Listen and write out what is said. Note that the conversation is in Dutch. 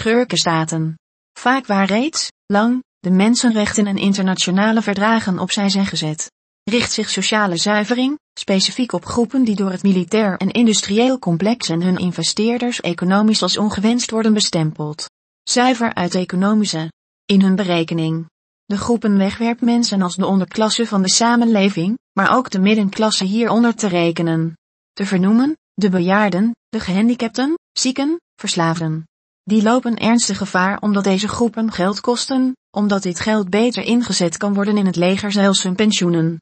schurkenstaten. Vaak waar reeds, lang, de mensenrechten en internationale verdragen opzij zijn gezet. Richt zich sociale zuivering, specifiek op groepen die door het militair en industrieel complex en hun investeerders economisch als ongewenst worden bestempeld. Zuiver uit economische. In hun berekening. De groepen wegwerpmensen als de onderklasse van de samenleving, maar ook de middenklasse hieronder te rekenen. Te vernoemen, de bejaarden, de gehandicapten, zieken, verslaafden. Die lopen ernstig gevaar omdat deze groepen geld kosten, omdat dit geld beter ingezet kan worden in het leger zelfs hun pensioenen.